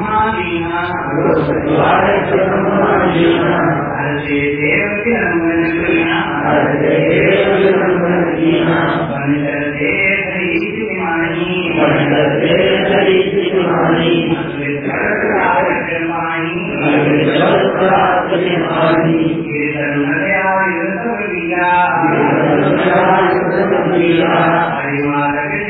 பிரம்மாதீன அரசே தேவதி நம்பனீன அரசே தேவதி நம்பனீன பண்டதே ஹரிசி மாணி பண்டதே ஹரிசி மாணி பிரமாணி பிரமாணி இதன்மறையா இருந்தவரியா அறிவாதகிரி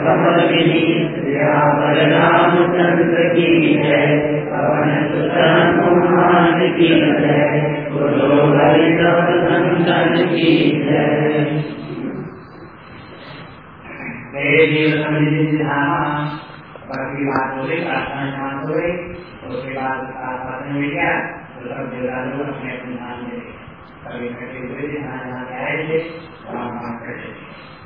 कमलगिरी राम चंद्र की जय पवन कुमार की जय गुरु हरिदास संतन की जय मेरे देव समिति सिद्धाना बाकी बात हो प्रार्थना शांत हो उसके बाद आश्वासन मिल गया तो सब देवता लोग अपने अपने नाम दे कभी कभी हाँ यहाँ आए थे वहाँ वहाँ करते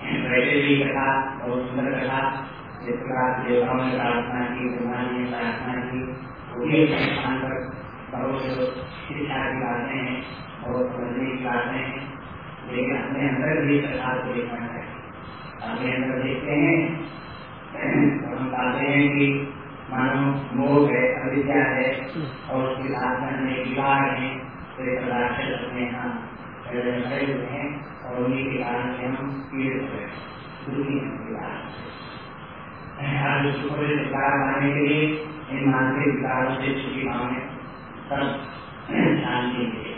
वैसे भी कथा बहुत सुंदर कथा जिस प्रकार देवताओं ने प्रार्थना की भगवान ने प्रार्थना की स्थान पर बहुत शिक्षा की बातें हैं और समझने की बातें हैं, लेकिन अपने अंदर भी प्रसाद को देखना है। अपने अंदर देखते हैं हम पाते हैं कि मानो मोह है, अविद्या है, और उसके साथ में विवाह है तो एक पदार्थ अपने यहाँ हुए हैं। और उन्हीं के कारण से हम पीड़ित हैं विकार लाने के लिए इन मानसिक विकारों से छुट्टी पाने शांति लिए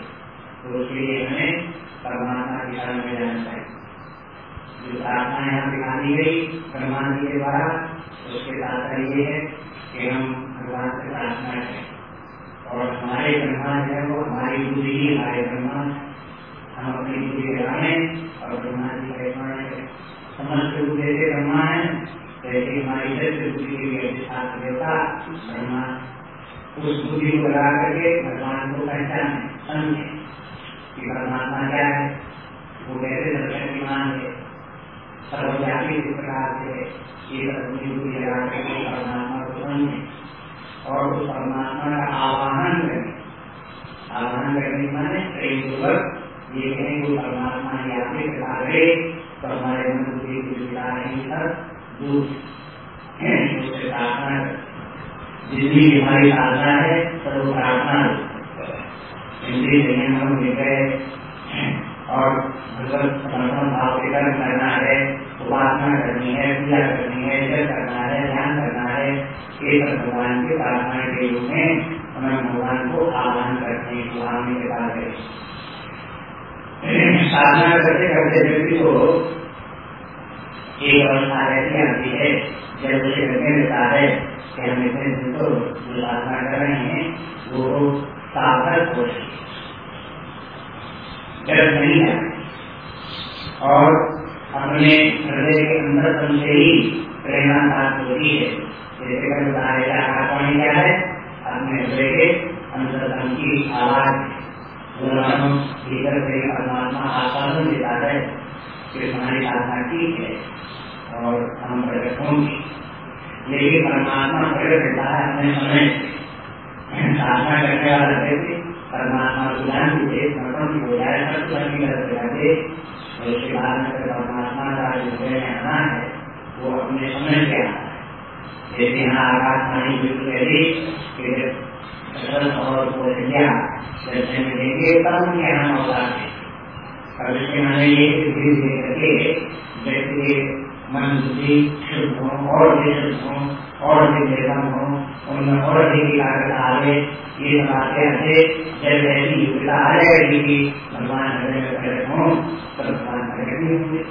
तो उसके लिए हमें परमात्मा की शरण में जाना चाहिए जो प्रार्थना यहाँ दिखाई गई हनुमान जी के द्वारा उसके तात्पर्य ये है कि हम भगवान से प्रार्थना करें और हमारे ब्रह्मा है वो हमारी बुद्धि ही हमारे ब्रह्मा और उस बुद्धि को ला करके भगवान को पहचाने समझे कि परमात्मा क्या है वो कैसे सर्वशक्तिमान है सर्वव्यापी इस प्रकार से ये बुद्धि बुद्धि लगा करके परमात्मा को समझे और उस परमात्मा का आवाहन करें आवाहन करने माने प्रेम पूर्वक ये कहें कि परमात्मा ने आपके कृपा करे तो हमारे मन बुद्धि की विदा नहीं सब दूर उससे प्रार्थना जितनी हमारी साधना है सब प्रार्थना इंद्रिय संयम विषय और भगवत भाव के कर्म करना है उपासना करनी है, पूजा करनी है जल करना है, ध्यान करना है, ये सब भगवान के प्रार्थना के रूप में हमें भगवान को आह्वान करते हैं सुहावने के बाद साधना करते करते व्यक्ति को एक अवस्था ऐसी आती है जब उसे लगने लगता है कि कर रहे हैं वो सार्थक हो। नहीं है और के अंदर ही प्रेरणा प्राप्त होती है? जैसे अपने हृदय के अंदर आवाज़ भीतर से परमात्मा और हम प्रकट होंगे। लेकिन परमात्मा प्रकट है अपने समय साधना करने वाला व्यक्ति परमात्मा को जान दीजिए समर्पण की हो जाए सब कुछ अपनी और बाद में परमात्मा का जो हृदय में आना है वो अपने समय से आता है जैसे यहाँ आकाशवाणी बिल्कुल पहले और बोलिया दर्शन यहाँ और इसके माने ये धीरे धीरे करके व्यक्ति के शुद्ध हो और भी शुद्ध हो और भी निर्गम हो उनमें और अधिक एकाग्रता आवे ये आते आते जब ऐसी योग्यता आ जाएगी कि भगवान हृदय में प्रकट हो तब भगवान प्रकट नहीं होंगे।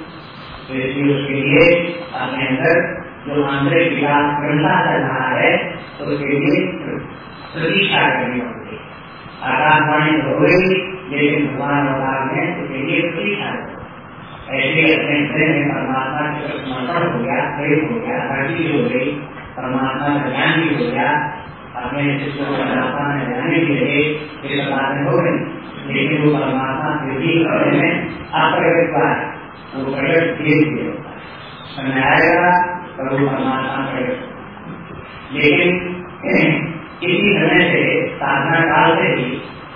तो इसलिए उसके लिए अपने अंदर जो आंतरिक विकास क्रमता चल रहा है तो उसके लिए प्रतीक्षा करनी होगी आकाशवाणी तो हो गई लेकिन भगवान अवतार में उसके लिए प्रतीक्षा ऐसे अपने में परमात्मा के समर्पण हो गया प्रेम हो गया भक्ति हो गई परमात्मा का ज्ञान भी हो गया अपने शिष्यों को परमात्मा में जाने के लिए ये बातें हो गई लेकिन वो परमात्मा फिर भी हृदय में अप्रकट हुआ है वो प्रकट धीरे धीरे होता है समय आएगा तो वो परमात्मा प्रकट लेकिन इसी समय से साधना काल से ही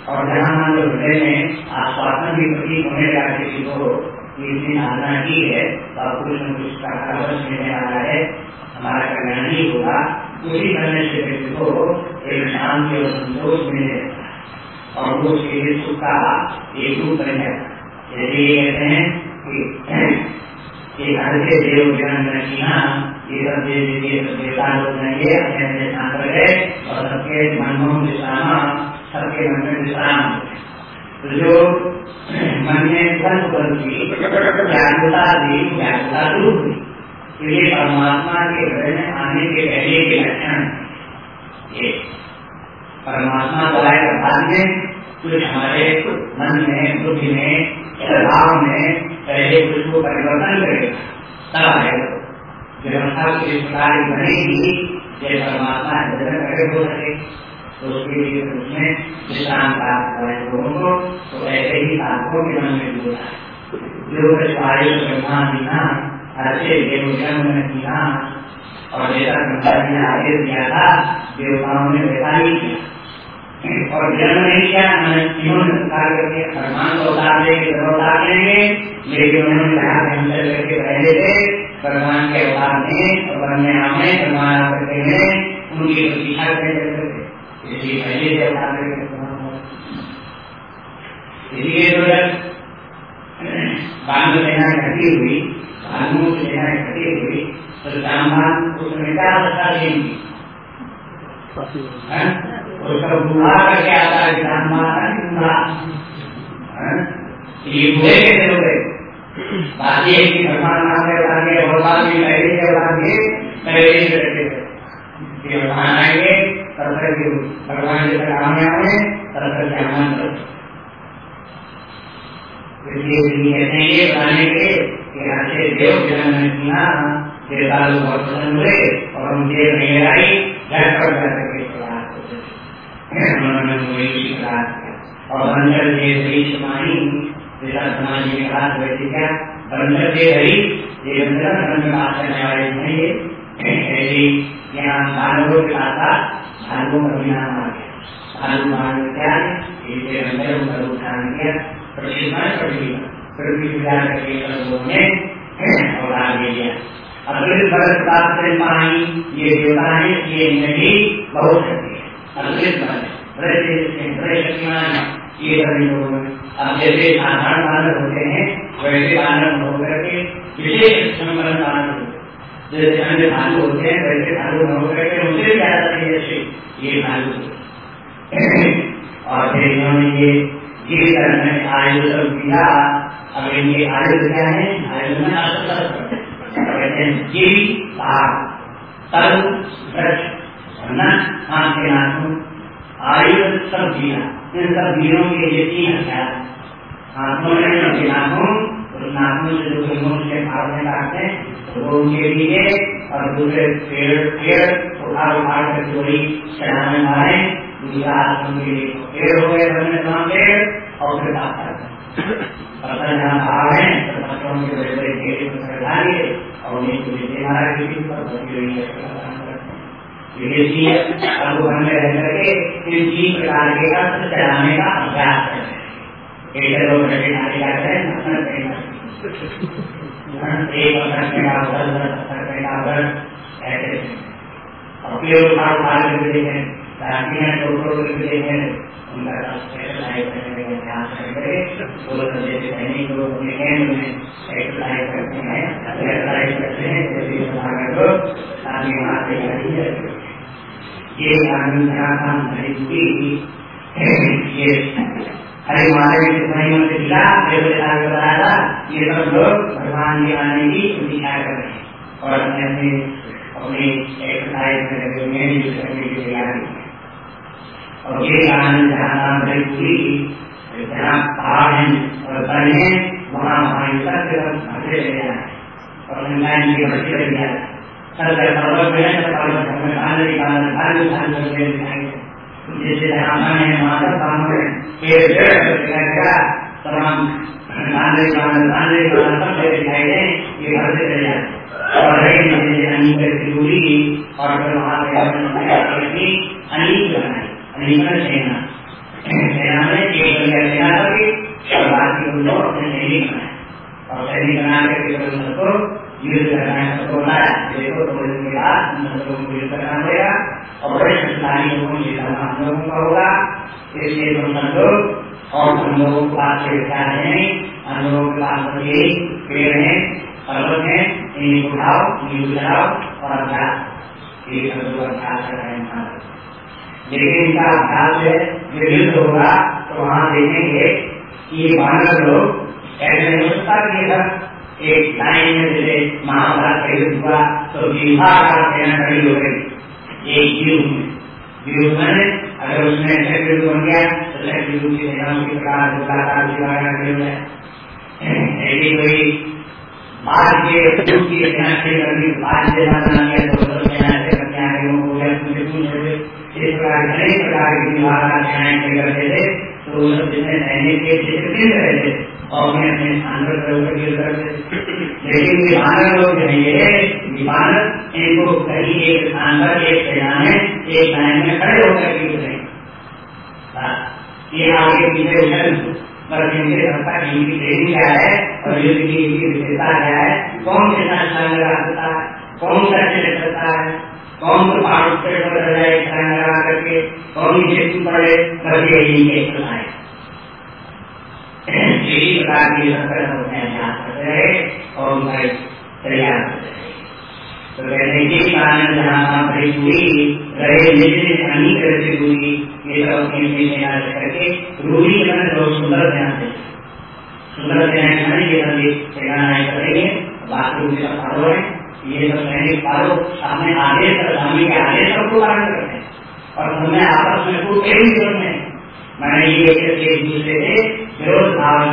और जहाँ मान लो हृदय में आश्वासन भी प्रतीक होने का किसी को साधना की है न कुछ का वाला है, हमारा कल्याण ही होगा। उसी करने से व्यक्ति को एक शांति और संतोष मिल और वो उसके लिए सुख का एक रूप बन जैसे ये कहते हैं कि देव रखना ये सब देवता अपने स्थान पर और सबके सबके मन में विश्राम तो जो मन में बल बल की व्याकुलता दी व्याकुलता दूर हुई तो ये परमात्मा के हृदय में आने के पहले के लक्षण परमात्मा को आए बाद में कुछ हमारे मन में, बुद्धि में, स्वभाव में पहले कुछ को परिवर्तन करेगा। तब आएगा व्यवस्था की इस प्रकार बनेगी जय परमात्मा हृदय में हो सके। तो उसके लिए उसमें विश्राम प्राप्त करें लोगों को तो ऐसे ही साधकों के मन में जो आयु ब्रह्मा अच्छे देवजन में किया और जैसा जी ने दिया था देवताओं ने वैसा ही किया और जन्म संस्कार करके भगवान को उतार देंगे तो उतार लेकिन उन्होंने कहा करके पहले भगवान के अवतार में और भगवान करते हैं उनकी प्रतीक्षा करने इसलिए पहले से अवतार इसलिए तो जब बाँध सेना घटी हुई भालुओं की सेना इकट्ठी हुई तो जामवान उसमें क्या अवस्था देंगी उसका बुढ़ा करके आता है? जामवान बुढ़ा ये बुढ़े कैसे हो गए? बात ये कि भगवान नाम के बता दिए भगवान भी पहले के बता दिए पहले ही करते थे। भगवान आएँगे तब तक भगवान आए तब तक जामवान इसलिए कहते हैं ये बताने के कि अच्छे देव जन्म किया देवता लोग बहुत प्रसन्न हुए और उनके नहीं आई घर पर के प्रयास किया और बंदर के सही समानी जैसा समाज ने कहा वैसे क्या बंदर के हरी ये बंदर बंदर बात करने वाले नहीं ऐसे यहाँ भालुओं के साथ क्या इसके अंदर प्रशिक्षण पृथ्वी पृथ्वी पूजा करके लोगों ने और आगे लिया अद्वित भरत प्राप्त पानी ये देवता ये नदी बहुत शक्ति है अद्वित भरत बड़े शक्तिमान ये सभी लोग अब जैसे साधारण मानव होते हैं वैसे मानव होकर के विशेष संपन्न मानव होते जैसे भालू होते हैं, वैसे भालू न होकर के ज़्यादा जैसे ये भालू। और फिर इन्होंने ये करने आयु सब दिया अब इनकी आयु क्या है? आयु में कहते जीवी वृक्ष के नाखून आयु सब इन सब दिनों के लिए तीन हथियार हाथों में नाखून से जो फ़िल्मों से भाग में काटते हैं तो वो उनके लिए और दूसरे पेड़ पेड़ उठा उठा कर चोरी चढ़ाने दूसरा हाथ उनके लिए पेड़ हो गए बनने तमाम पेड़ और फिर पत्थर जहाँ भाव है तो पत्थरों के बड़े बड़े ढेर डालिए और उन्हीं को विजय महाराज की पर है विदेशी अनुभव में रह करके इन तीन प्रकार के अर्थ चलाने का अभ्यास करते हैं एक लोग रखे नारी जाते हैं नफरत करेगा एक का अवसर ऐसे और फिर उठा उठा करके देखें टोटो करके देखें उनका एक्सरसाइज करने का अभ्यास करके वो जैसे सैनिक लोग अपने केंद्र में एक्सरसाइज करते हैं एक्सरसाइज करते हैं जैसे भागत को आगे वहाँ से जाती है ये आनंदान हरिपुरी ये हरे महाराज के महिमा से मिला बताया था ये सब लोग भगवान के आने की प्रतीक्षा कर रहे हैं। और अपने अपने अपनी एक्सरसाइज में लगे हुए हैं करने की तैयारी और ये आनंद जहाँ नाम हरिपुरी जहाँ पहाड़ हैं और वन है वहाँ महायुता से भटके ले जाए और गंगाएँ जी भटके ले जाए सब पर्वत में पर्वत हमें बाँध निकाल बाँध निकाल करके दिखाएँगे जैसे पेड़ पेड़ तमाम बाँध निकाल बाँध निकाल दिखाई दे ये भटके ले जाए और अनिक दूरी और फिर वहाँ पे अनिक बनाई अनिकन सेना। सेना में एक सेना की, और बाकी उन लोग अपने सैनिक बनाए और सैनिक बना करके सबको युद्ध करना है सबको बनाया देखो थोड़े दिन के उन सबको युद्ध करना पड़ेगा और बड़े शक्तिशाली लोगों से हम लोगों का होगा इसलिए तुम लोग और हम लोगों के पास से विचार है हम लोगों के पास ये पेड़ है पर्वत है इन्हीं को उठाओ इन्हीं को चलाओ और अभ्यास ये सब लोग अभ्यास कर रहे हैं लेकिन इनका अभ्यास है जो होगा तो वहाँ देखेंगे कि ये बानर लोग ऐसे नहीं होता कि एक लाइन में जैसे महाभारत का युद्ध हुआ तो जीवा का सेना खड़ी हो गई एक व्यूह में। व्यूह में अगर युद्ध बन गया तो युद्ध की सेनाओं की प्रकार ऐसी कोई के की तो सेना को इस प्रकार प्रकार की विवाहाध्याय करते थे तो सब जितने सैनिक के थे और लेकिन विमानक लोग है इनको कहीं एक स्थान पर एक सेना में एक लाइन में खड़े होकर के रहे ये आगे पीछे पर इनके सत्ता इनकी देरी क्या है? और युद्ध की इनकी विशेषता क्या है? कौन कितना स्थान लगा सकता है? कौन सा चल सकता है? कौन तो पहाड़ पर जाए लगा करके? कौन नीचे पड़े करके इनके सुनाए की रहे और उनका तो कहते हैं कि बड़ी हुई रहे करके सुंदर ध्यान सुंदर ध्यान करेंगे उनका पारो है ये सब पारो सामने आदेश स्वामी के सबको करते हैं और आपस में कोई विरोध नहीं मैंने ये एक दूसरे से विरोध भाव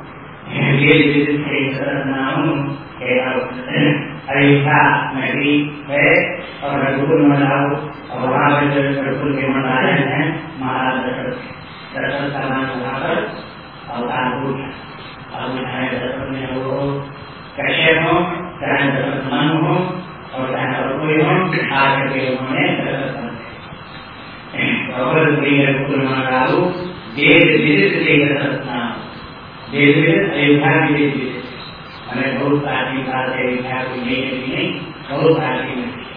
अवधपुरी अवधपुर मनाऊ अयोध्या नगरी है और रघुपुर मनाऊ और वहाँ पर जो रघुपुर के मंडालन है महाराज दशरथ दशरथ का नाम वहाँ पर अवतार हो गया और चाहे दशरथ में हो कैसे हो चाहे दशरथ मन हो और चाहे और कोई हो आकर के उन्होंने दशरथ बन वेद विदित के दशरथ अयोध्या की हमें बहुत प्राचीन काल से अयोध्या कोई नई नदी नहीं बहुत प्राचीन नदी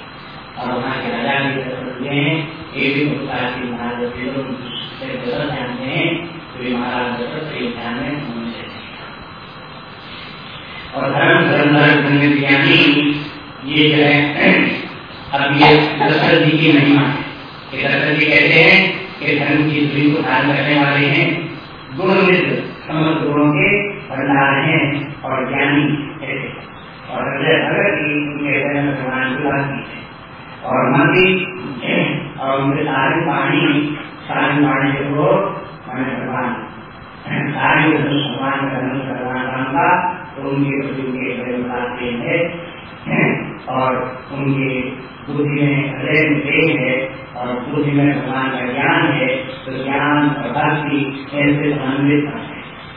और वहाँ के राजा भी दशरथ हैं ये भी मुस्तार की महाराज दशरथ जानते हैं तो महाराज दशरथ के ध्यान में उनसे और धर्म धर्म धर्म ज्ञानी ये जो है अब ये दशरथ जी की महिमा है दशरथ जी कहते हैं कि धर्म की दूरी को धारण करने वाले हैं गुण मित्र समस्त गुणों के भंडार हैं और ज्ञानी और उनके भगवान की है। और मंदी और उनके पानी भगवान। सारे भगवान भगवान राम का, उनके उनके है। और उनके बुद्धि में हृदय प्रेम है और बुद्धि में भगवान का ज्ञान है तो ज्ञान और भक्ति ऐसे समन्वित है?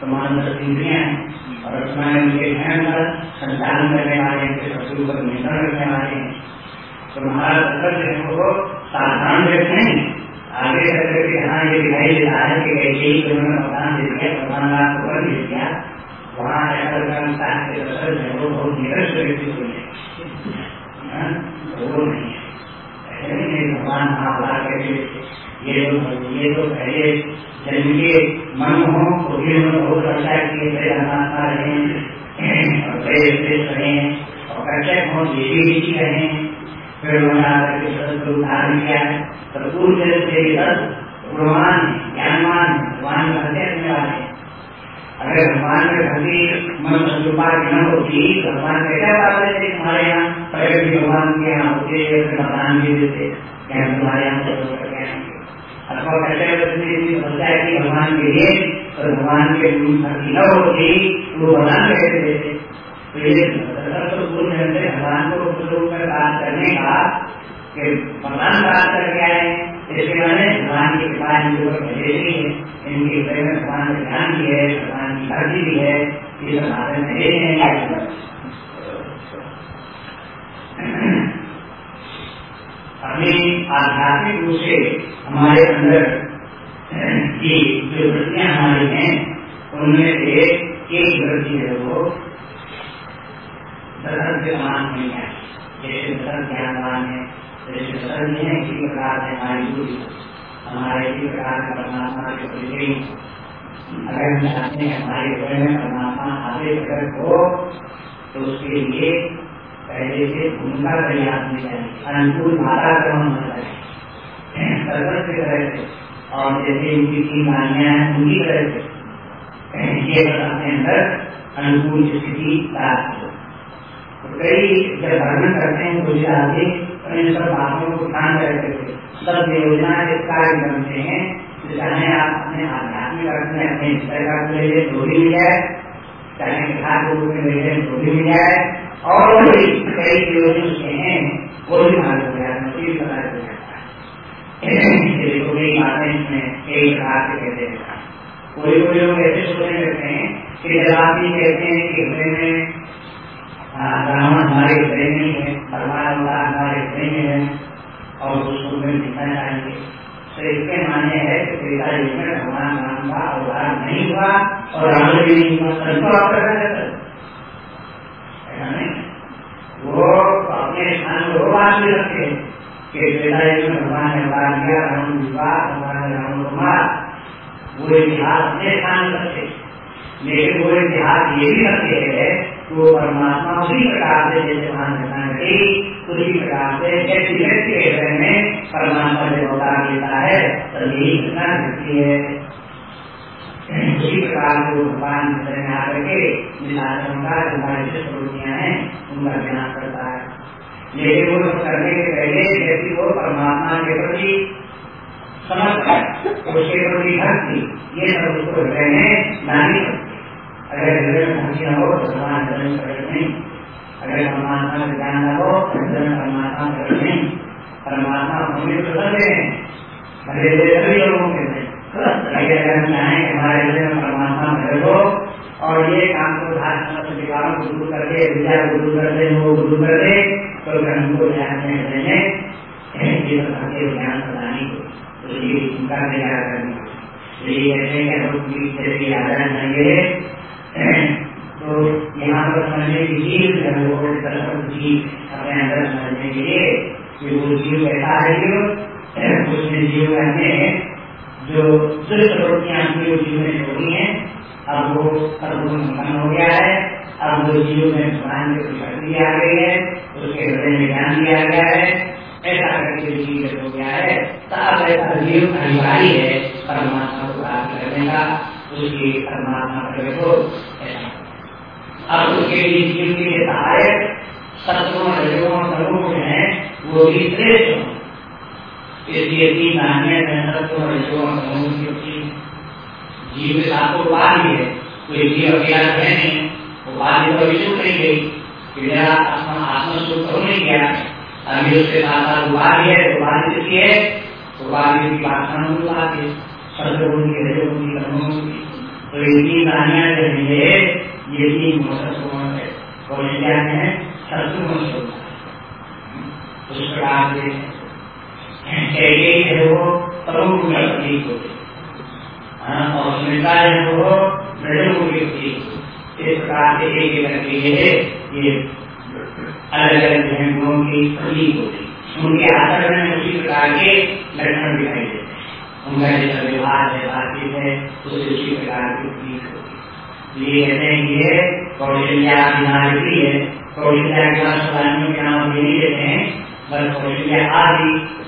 तो मान इंद्रिया और उसमें उनके ध्यान पर संचालन करने वाले हैं शत्रु पर नियंत्रण रखने वाले तो महाराज दशरथ को सावधान रखें आगे चल करके हाँ ये दिखाई देता है कि ऐसे ही उन्होंने प्रधान दे दिया प्रधान रात को दे दिया वहाँ ऐसा है कि दशरथ है, वो बहुत निरस्त व्यक्ति हुई है, वो भगवान महाभारत कहते ये तो ये तो पहले जन्म मन हो तो भी उन्होंने बहुत अच्छा किए बड़े अनात्मा रहे और बड़े श्रेष्ठ रहे और कर्षक हो। ये भी ऋषि रहे फिर उन्होंने आकर के सदस्य को उदाहरण किया है तो पूर्व जगत से दस गुणवान ज्ञानवान भगवान भक्ति रखने वाले अगर भगवान में भक्ति मन संतुपा न होती भगवान कैसे बात देते तुम्हारे यहाँ भी भगवान के यहाँ होते भगवान भी देते क्या तुम्हारे यहाँ भगवान के लिए, और भगवान के न होती वो भगवान कैसे देते तो ये तो भगवान को बात करने का भगवान बात करके आए इसके मैंने भगवान की कृपा इनके ऊपर ही। इनके हृदय में भगवान का ध्यान भी है, भगवान की भक्ति भी है। ये सब बातें पहले हैं। अपनी आध्यात्मिक रूप से हमारे अंदर की जो वृत्तियाँ हमारी हैं, उनमें से एक वृत्ति है वो दर्शन के समान नहीं है। जैसे दर्शन ज्ञानवान है, जैसे दर्शन नहीं है, इसी प्रकार से हमारी बुद्धि, हमारे इसी प्रकार के परमात्मा के प्रति अगर हम चाहते हैं हमारे हृदय में परमात्मा प्रकट हो तो उसके लिए पहले से उनका प्रयास में चाहिए अनुकूल वातावरण होना चाहिए सर्वत की तरह से। और जैसे उनकी तीन वाणियाँ हैं उनकी तरह से। ये अपने अंदर, अनुकूल स्थिति प्राप्त हो। तो कई जब वर्णन करते हैं कुछ आगे तो इन सब बातों को ध्यान करते थे सब योजना के कार्य बनते हैं चाहे आप अपने आध्यात्मिक अर्थ में अपने ईश्वर का ले लें तो मिल जाए। चाहे विधान रूप में ले लें तो मिल जाए। और भी कई प्रयोजन के हैं, वो भी मालूम हो। जाता है पता चल जाता है प्रकार कहते हैं। कोई कोई लोग ऐसे सोचने लगते हैं कि जब आप ये कहते हैं कि में हमारे में है परमात्मा हमारे हृदय में है, और उसको हमें दिखना तो इसके मान्य है कि में भगवान राम का नहीं हुआ और नहीं हुआ। संतो आप कर अपने स्थान में वो बात भी रखते हैं कि त्रेता युग भगवान ने अवतार किया राम विवाह भगवान राम कुमार वो इतिहास अपने स्थान में रखते लेकिन वो इतिहास ये भी रखते हैं कि वो परमात्मा उसी प्रकार से जैसे वहाँ घटना घटी उसी प्रकार से व्यक्ति व्यक्ति के हृदय में परमात्मा जब अवतार लेता है तो यही घटना घटती है। उसी भगवान हृदय में आकर के जिन आश्रम जो हमारी हैं उनका ज्ञान करता है। लेकिन वो करने के पहले व्यक्ति को परमात्मा के प्रति समझता उसके प्रति भक्ति ये सब उसको हृदय में अगर हृदय भक्ति न हो तो भगवान हृदय में नहीं अगर परमात्मा का ज्ञान न हो तो हृदय परमात्मा प्रकट नहीं परमात्मा होने तो सब हैं भले लोगों के अगर हम चाहें हमारे हृदय में परमात्मा भर हो और ये काम को धारण विकारों को दूर करके विचार को दूर कर दे वो दूर कर दे तो फिर हमको ध्यान में हृदय में ये सबके ज्ञान प्रदानी को तो ये चिंता तैयार करनी ये कहते हैं कि हम जैसे आदरण करेंगे। तो यहाँ पर समझने की चीज़ है वो जी अपने अंदर समझने के लिए। कि वो जीव कैसा है जीव उसने जीव में जो सुस्त प्रवृत्तियाँ वो जीव में छोड़ी है अब वो सर्वगुण संपन्न हो गया है। अब वो जीव में भगवान की शक्ति आ गई है, उसके हृदय में ज्ञान दिया गया है। ऐसा करके जीव हो गया है तब ऐसा जीव अनिवार्य है, परमात्मा को प्राप्त करने का, उसकी परमात्मा को ऐसा। अब उसके लिए जीव के सहायक, सत्वों, रजों, सर्वों है, वो भी श्रेष्ठ हो इसलिए तीन नान्य सत्व रजों जीव के साथ तो उपाधि है कोई जीव अज्ञान है नहीं। उपाधि तो अभी छूट नहीं गई। कि मेरा आत्मस्वरूप हो नहीं गया। अभी उसके साथ साथ उपाधि है उपाधि किसकी है? उपाधि की प्रार्थना उपाधि है। सत्वगुण की रजोगुण की कर्मों की तो इनकी कहानियाँ जो है। ये है। और इंडिया में सत्सुगुण होता उस प्रकार से है वो प्रमुख का प्रतीक और स्मृता है वो की प्रतीक इस प्रकार से एक करके ये अलग अलग जो है की प्रतीक होती उनके आचरण में उसी प्रकार के लक्षण दिखाई देते हैं। उनका जैसा व्यवहार है, बातचीत है, उसे उसी प्रकार की होती ये कहते हैं ये कौशल्या है। कौशल्या के पास सलामियों के नाम नहीं देते हैं? बस कौशल्या आदि है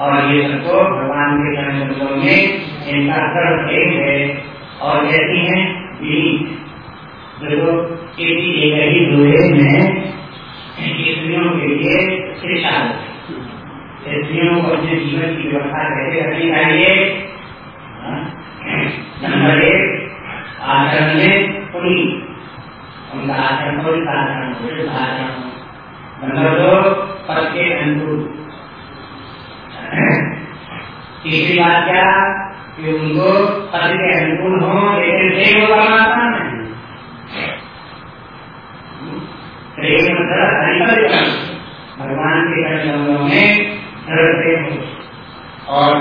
और ये सबको भगवान के चरणों में इनका दृढ़ प्रेम है। और कहती है देखो किसी एक ही लोहे में स्त्रियों के लिए शिक्षा स्त्रियों को अपने जीवन की व्यवस्था कैसे करनी चाहिए? हाँ? नंबर एक, आचरण में पुनीत उनका आचरण कोई आचरण आचरण। नंबर दो, पद के अनुकूल तीसरी बात क्या? कि उनको पद के अनुकूल हो, लेकिन प्रेम परमात्मा नहीं। प्रेम भगवान के चरणों में सरल प्रेम हो। और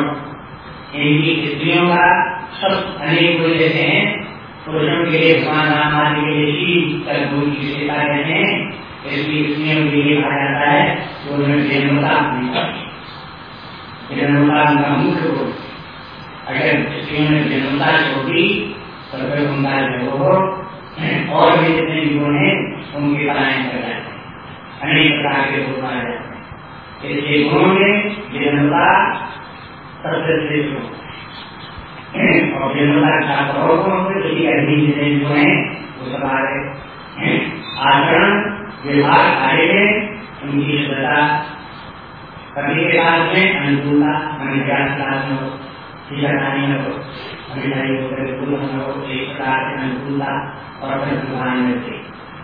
इनकी स्त्रियों का सब अनेक गुण जैसे हैं, पुरुषों के लिए भगवान राम आदि के लिए शील कर्मों की विशेषता हैं। इसलिए स्त्रियों के लिए कहा जाता है कि उन्होंने जन्मता जन्मता उनका मुख्य अगर स्त्रियों ने छोड़ी तो वो और भी जितने है उनके हैं अनेक प्रकार के हैं इसलिए जन्मता सबसे श्रेष्ठ और से उसी जितने है वो सब आ रहे आचरण व्यवहार कार्य में उनकी श्रद्धा करने के में में हो में हो हो हो में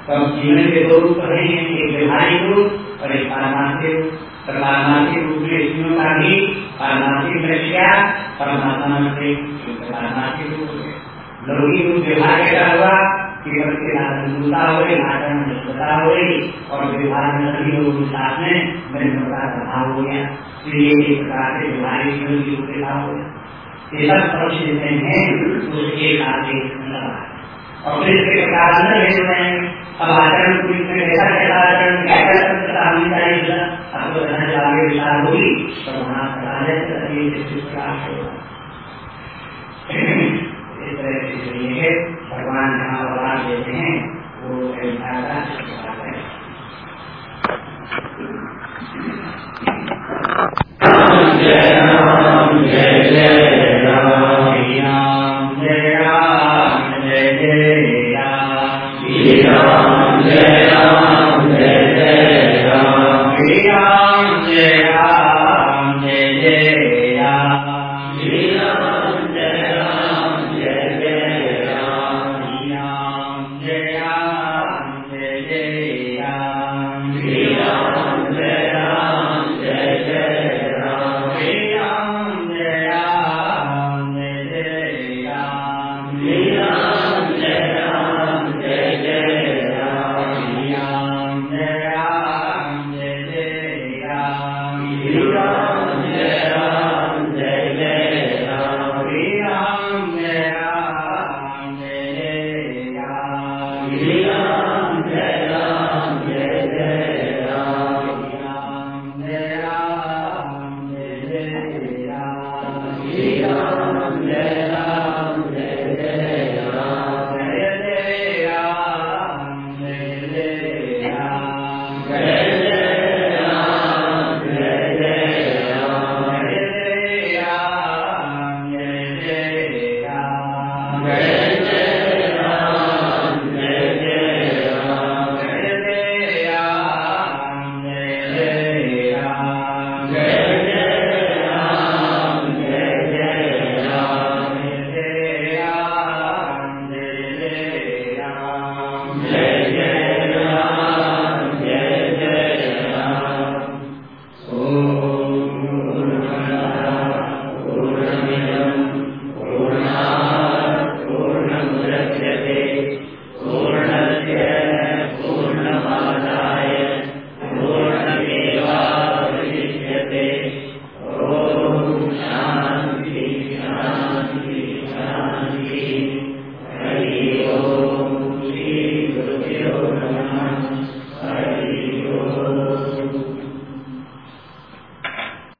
तो जीवन के दो रूप रहे हैं एक व्यवहारिक रूप और एक पारमार्थिक रूप पारमार्थिक रूप में स्त्रियों का भी पारमार्थिक दृष्टिया परमात्मा से पारमार्थिक रूप लौकिक रूप व्यवहार कैसा हुआ कि के साथ अनुकूलता हो गई आचरण में हो गई और व्यवहार में सभी लोगों के साथ में निर्भरता का प्रभाव हो गया तो एक प्रकार से व्यवहारिक जीवन की रूपरेखा हो गया ये सब पक्ष जितने हैं उसके साथ एक और फिर इसके प्रकार अंदर भेज रहे हैं अब आचरण कैसा कैसा आचरण क्या क्या करता होनी चाहिए आपको जब आगे विचार होगी। तो वहाँ प्रकार होगा इस तरह से ये भगवान जहाँ अवतार देते हैं वो जय जय राम जय जय